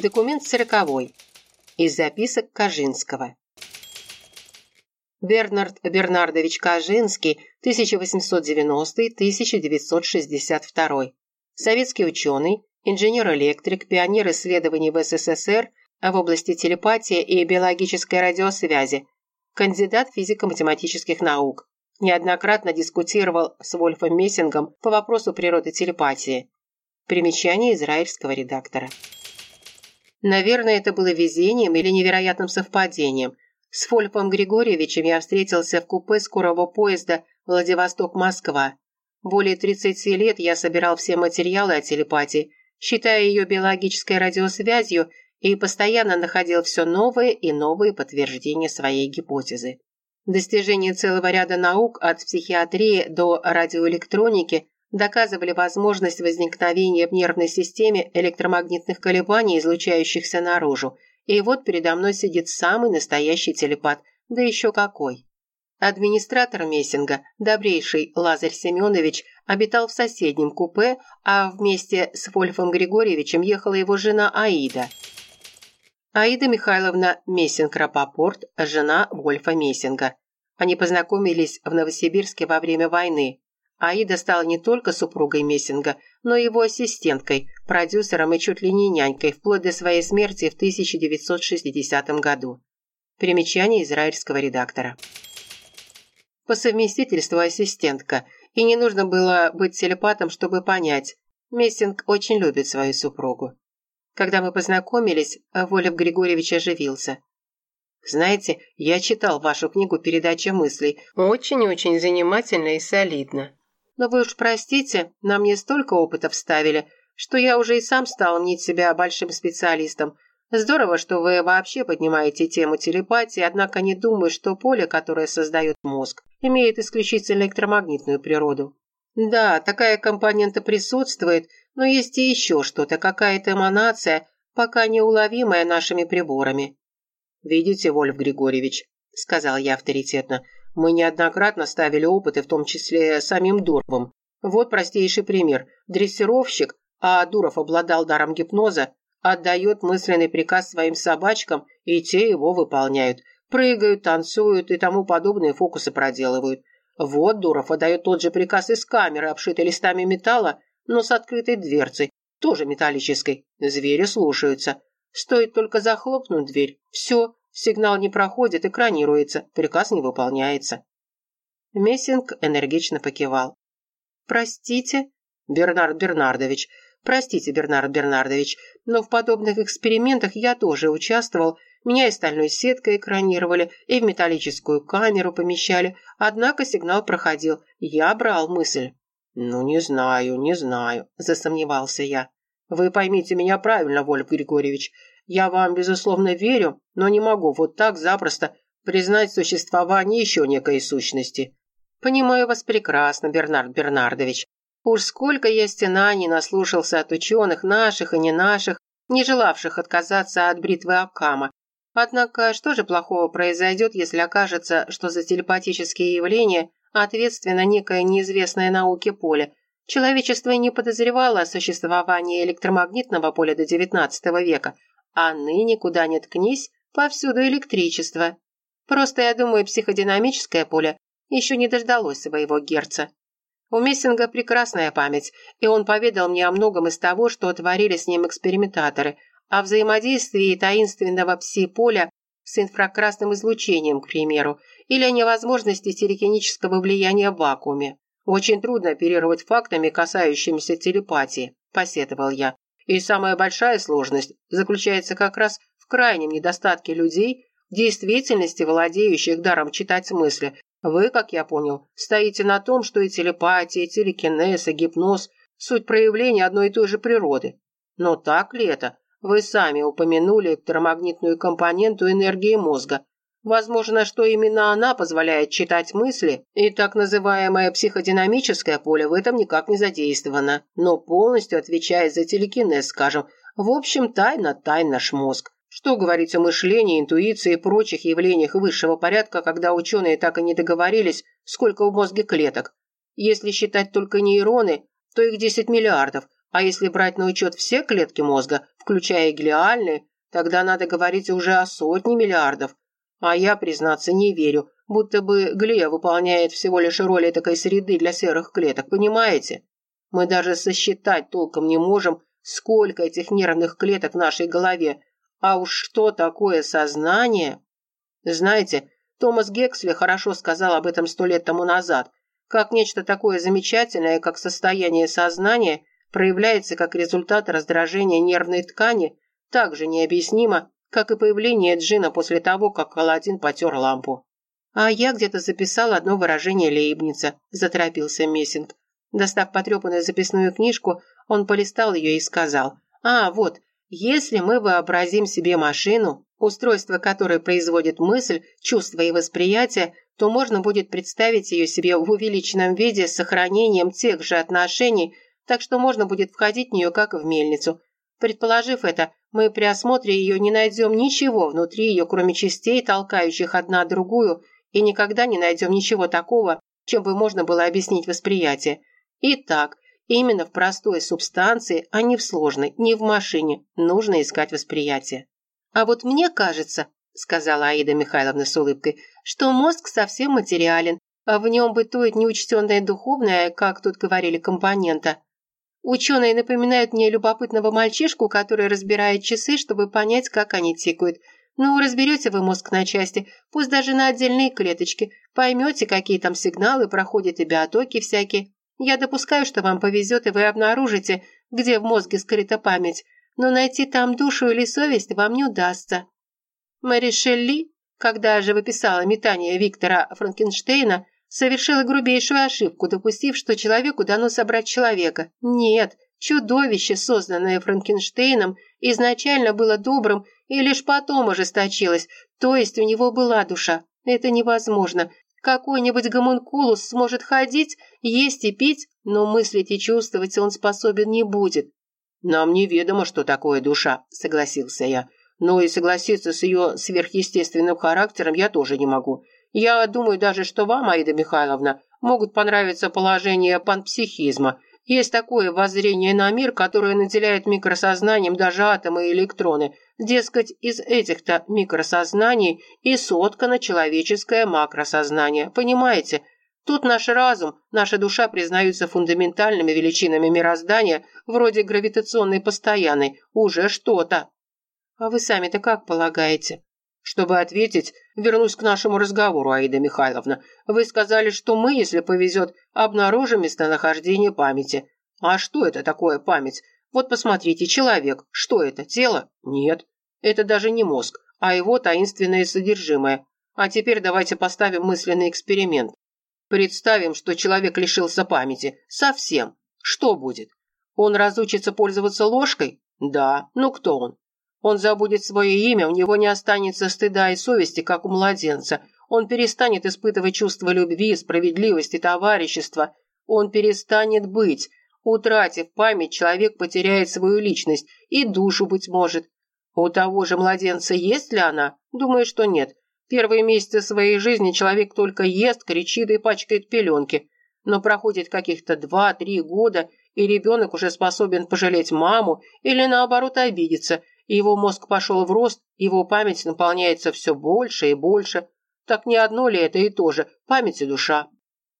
Документ сороковой. Из записок Кожинского. Бернард Бернардович Кожинский, 1890-1962. Советский ученый, инженер-электрик, пионер исследований в СССР в области телепатии и биологической радиосвязи, кандидат физико-математических наук. Неоднократно дискутировал с Вольфом Мессингом по вопросу природы телепатии. Примечание израильского редактора. Наверное, это было везением или невероятным совпадением. С Вольфом Григорьевичем я встретился в купе скорого поезда Владивосток-Москва. Более 30 лет я собирал все материалы о телепатии, считая ее биологической радиосвязью и постоянно находил все новые и новые подтверждения своей гипотезы. Достижение целого ряда наук от психиатрии до радиоэлектроники доказывали возможность возникновения в нервной системе электромагнитных колебаний, излучающихся наружу. И вот передо мной сидит самый настоящий телепат, да еще какой. Администратор Мессинга, добрейший Лазарь Семенович, обитал в соседнем купе, а вместе с Вольфом Григорьевичем ехала его жена Аида. Аида Михайловна Мессинг-Рапопорт, жена Вольфа Мессинга. Они познакомились в Новосибирске во время войны. Аида стала не только супругой Мессинга, но и его ассистенткой, продюсером и чуть ли не нянькой, вплоть до своей смерти в 1960 году. Примечание израильского редактора. По совместительству ассистентка, и не нужно было быть телепатом, чтобы понять, Мессинг очень любит свою супругу. Когда мы познакомились, Волев Григорьевич оживился. «Знаете, я читал вашу книгу «Передача мыслей». Очень-очень занимательно и солидно. Но вы уж простите, на мне столько опыта вставили, что я уже и сам стал мнить себя большим специалистом. Здорово, что вы вообще поднимаете тему телепатии, однако не думаю, что поле, которое создает мозг, имеет исключительно электромагнитную природу. Да, такая компонента присутствует, но есть и еще что-то, какая-то эманация, пока неуловимая нашими приборами. «Видите, Вольф Григорьевич», — сказал я авторитетно, — мы неоднократно ставили опыты, в том числе самим Дуровым. Вот простейший пример. Дрессировщик, а Дуров обладал даром гипноза, отдает мысленный приказ своим собачкам, и те его выполняют. Прыгают, танцуют и тому подобные фокусы проделывают. Вот Дуров отдает тот же приказ из камеры, обшитой листами металла, но с открытой дверцей, тоже металлической. Звери слушаются. Стоит только захлопнуть дверь. Все, Сигнал не проходит, экранируется, приказ не выполняется. Мессинг энергично покивал. «Простите, Бернард Бернардович, простите, Бернард Бернардович, но в подобных экспериментах я тоже участвовал, меня и стальной сеткой экранировали, и в металлическую камеру помещали, однако сигнал проходил, я брал мысль». «Ну, не знаю, не знаю», – засомневался я. «Вы поймите меня правильно, Вольф Григорьевич, я вам, безусловно, верю, но не могу вот так запросто признать существование еще некой сущности. Понимаю вас прекрасно, Бернард Бернардович. Уж сколько я стена не наслушался от ученых, наших и не наших, не желавших отказаться от бритвы Акама. Однако, что же плохого произойдет, если окажется, что за телепатические явления ответственно некое неизвестное науке поле? Человечество не подозревало о существовании электромагнитного поля до XIX века – а ныне, куда ни ткнись, повсюду электричество. Просто, я думаю, психодинамическое поле еще не дождалось своего герца. У Мессинга прекрасная память, и он поведал мне о многом из того, что творили с ним экспериментаторы, о взаимодействии таинственного пси-поля с инфракрасным излучением, к примеру, или о невозможности телекинического влияния в вакууме. Очень трудно оперировать фактами, касающимися телепатии, посетовал я. И самая большая сложность заключается как раз в крайнем недостатке людей, в действительности владеющих даром читать мысли. Вы, как я понял, стоите на том, что и телепатия, и телекинез, и гипноз – суть проявления одной и той же природы. Но так ли это? Вы сами упомянули электромагнитную компоненту энергии мозга. Возможно, что именно она позволяет читать мысли, и так называемое психодинамическое поле в этом никак не задействовано, но полностью отвечает за телекинез, скажем. В общем, тайна тайн наш мозг. Что говорить о мышлении, интуиции и прочих явлениях высшего порядка, когда ученые так и не договорились, сколько в мозге клеток? Если считать только нейроны, то их 10 миллиардов, А если брать на учет все клетки мозга, включая глиальные, тогда надо говорить уже о сотне миллиардов. А я, признаться, не верю, будто бы глия выполняет всего лишь роль такой среды для серых клеток, понимаете? Мы даже сосчитать толком не можем, сколько этих нервных клеток в нашей голове. А уж что такое сознание? Знаете, Томас Гексли хорошо сказал об этом сто лет тому назад, как нечто такое замечательное, как состояние сознания, проявляется как результат раздражения нервной ткани, так же необъяснимо, как и появление джина после того, как Аладдин потер лампу. «А я где-то записал одно выражение Лейбница», – заторопился Мессинг. Достав потрепанную записную книжку, он полистал ее и сказал, «А, вот, если мы вообразим себе машину, устройство которой производит мысль, чувство и восприятие, то можно будет представить ее себе в увеличенном виде с сохранением тех же отношений, так что можно будет входить в нее как в мельницу. Предположив это, мы при осмотре ее не найдем ничего внутри ее, кроме частей, толкающих одна другую, и никогда не найдем ничего такого, чем бы можно было объяснить восприятие. Итак, именно в простой субстанции, а не в сложной, не в машине, нужно искать восприятие. А вот мне кажется, сказала Аида Михайловна с улыбкой, что мозг совсем материален, а в нем бытует неучтенная духовная, как тут говорили, компонента. Ученые напоминают мне любопытного мальчишку, который разбирает часы, чтобы понять, как они тикают. Ну, разберете вы мозг на части, пусть даже на отдельные клеточки, поймете, какие там сигналы проходят и биотоки всякие. Я допускаю, что вам повезет, и вы обнаружите, где в мозге скрыта память, но найти там душу или совесть вам не удастся. Мэри Шелли, когда же выписала метание Виктора Франкенштейна, совершила грубейшую ошибку, допустив, что человеку дано собрать человека. Нет, чудовище, созданное Франкенштейном, изначально было добрым и лишь потом ожесточилось, то есть у него была душа. Это невозможно. Какой-нибудь гомункулус сможет ходить, есть и пить, но мыслить и чувствовать он способен не будет. «Нам неведомо, что такое душа», — согласился я. «Но и согласиться с ее сверхъестественным характером я тоже не могу. Я думаю даже, что вам, Аида Михайловна, могут понравиться положения панпсихизма. Есть такое воззрение на мир, которое наделяет микросознанием даже атомы и электроны. Дескать, из этих-то микросознаний и соткано человеческое макросознание. Понимаете? Тут наш разум, наша душа признаются фундаментальными величинами мироздания, вроде гравитационной постоянной. Уже что-то. А вы сами-то как полагаете? Чтобы ответить, вернусь к нашему разговору, Аида Михайловна. Вы сказали, что мы, если повезет, обнаружим местонахождение памяти. А что это такое память? Вот посмотрите, человек. Что это, тело? Нет. Это даже не мозг, а его таинственное содержимое. А теперь давайте поставим мысленный эксперимент. Представим, что человек лишился памяти. Совсем. Что будет? Он разучится пользоваться ложкой? Да. Ну кто он? Он забудет свое имя, у него не останется стыда и совести, как у младенца. Он перестанет испытывать чувство любви, справедливости, товарищества. Он перестанет быть. Утратив память, человек потеряет свою личность и душу, быть может. У того же младенца есть ли она? Думаю, что нет. Первые месяцы своей жизни человек только ест, кричит и пачкает пеленки. Но проходит каких-то два-три года, и ребенок уже способен пожалеть маму или наоборот обидеться, его мозг пошел в рост, его память наполняется все больше и больше. Так не одно ли это и то же, память и душа?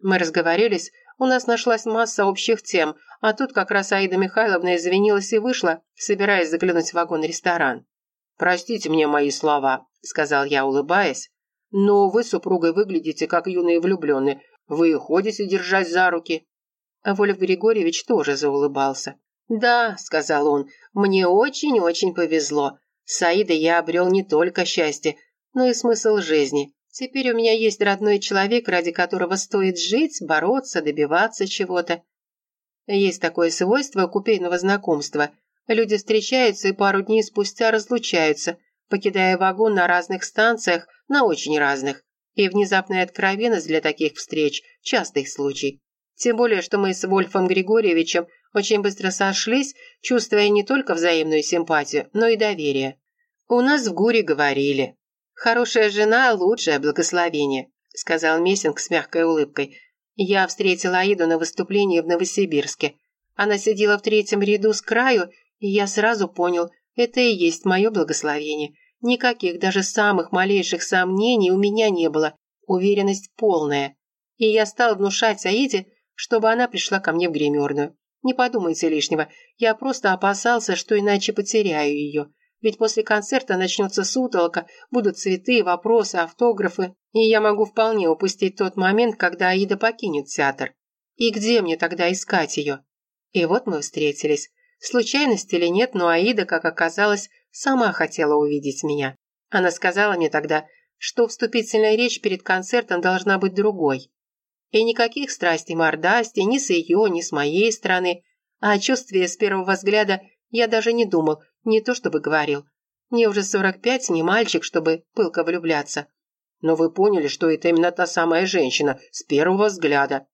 Мы разговорились, у нас нашлась масса общих тем, а тут как раз Аида Михайловна извинилась и вышла, собираясь заглянуть в вагон-ресторан. «Простите мне мои слова», — сказал я, улыбаясь, «но вы, супругой, выглядите как юные влюбленные. Вы ходите держать за руки». Вольф Григорьевич тоже заулыбался. «Да», — сказал он, — «мне очень-очень повезло. С Аидой я обрел не только счастье, но и смысл жизни. Теперь у меня есть родной человек, ради которого стоит жить, бороться, добиваться чего-то. Есть такое свойство купейного знакомства. Люди встречаются и пару дней спустя разлучаются, покидая вагон на разных станциях, на очень разных. И внезапная откровенность для таких встреч – частый случай. Тем более, что мы с Вольфом Григорьевичем очень быстро сошлись, чувствуя не только взаимную симпатию, но и доверие. У нас в Гуре говорили «Хорошая жена – лучшее благословение», – сказал Мессинг с мягкой улыбкой. «Я встретила Аиду на выступлении в Новосибирске. Она сидела в третьем ряду с краю, и я сразу понял, это и есть мое благословение. Никаких, даже самых малейших сомнений у меня не было. Уверенность полная. И я стал внушать Аиде, чтобы она пришла ко мне в гримерную. Не подумайте лишнего, я просто опасался, что иначе потеряю ее. Ведь после концерта начнется сутолока, будут цветы, вопросы, автографы, и я могу вполне упустить тот момент, когда Аида покинет театр. И где мне тогда искать ее? И вот мы встретились. Случайность или нет, но Аида, как оказалось, сама хотела увидеть меня. Она сказала мне тогда, что вступительная речь перед концертом должна быть другой. И никаких страстей мордасти ни с ее, ни с моей стороны, а о чувстве с первого взгляда я даже не думал, не то чтобы говорил. Мне уже 45, не мальчик, чтобы пылко влюбляться. Но вы поняли, что это именно та самая женщина, с первого взгляда.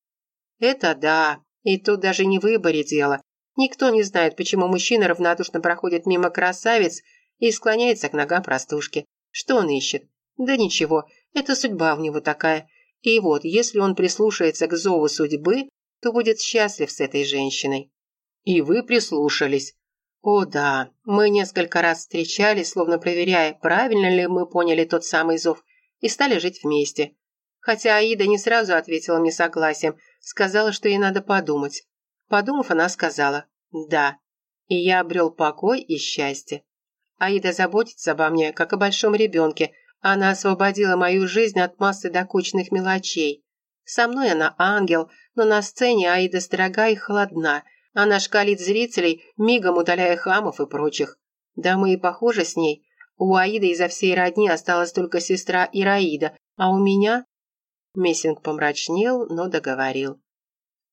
Это да, и тут даже не выборе дело. Никто не знает, почему мужчина равнодушно проходит мимо красавиц и склоняется к ногам простушки. Что он ищет? Да ничего, это судьба у него такая. И вот, если он прислушается к зову судьбы, то будет счастлив с этой женщиной. И вы прислушались. О да, мы несколько раз встречались, словно проверяя, правильно ли мы поняли тот самый зов, и стали жить вместе. Хотя Аида не сразу ответила мне согласием, сказала, что ей надо подумать. Подумав, она сказала «да». И я обрел покой и счастье. Аида заботится обо мне, как о большом ребенке. Она освободила мою жизнь от массы докучных мелочей. Со мной она ангел, но на сцене Аида строга и холодна. Она шкалит зрителей, мигом удаляя хамов и прочих. Да мы и похожи с ней. У Аиды изо всей родни осталась только сестра Ираида, а у меня... Мессинг помрачнел, но договорил.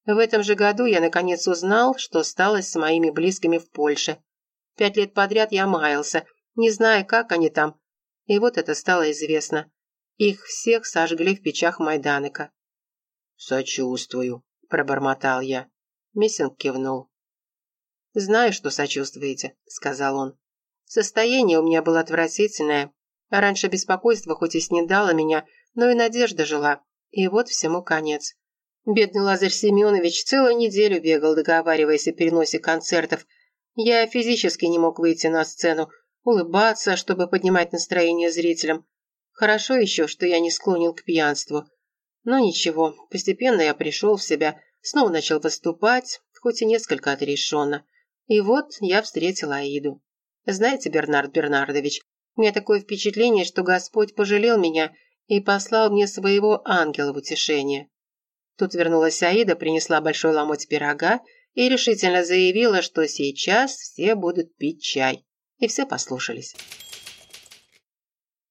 В этом же году я наконец узнал, что стало с моими близкими в Польше. Пять лет подряд я маялся, не зная, как они там. И вот это стало известно. Их всех сожгли в печах Майданека. «Сочувствую», – пробормотал я. Мессинг кивнул. «Знаю, что сочувствуете», – сказал он. «Состояние у меня было отвратительное. Раньше беспокойство хоть и снедало меня, но и надежда жила. И вот всему конец. Бедный Лазарь Семенович целую неделю бегал, договариваясь о переносе концертов. Я физически не мог выйти на сцену, улыбаться, чтобы поднимать настроение зрителям. Хорошо еще, что я не склонен к пьянству. Но ничего, постепенно я пришел в себя, снова начал выступать, хоть и несколько отрешенно. И вот я встретил Аиду. Знаете, Бернард Бернардович, у меня такое впечатление, что Господь пожалел меня и послал мне своего ангела в утешение. Тут вернулась Аида, принесла большой ломоть пирога и решительно заявила, что сейчас все будут пить чай. И все послушались.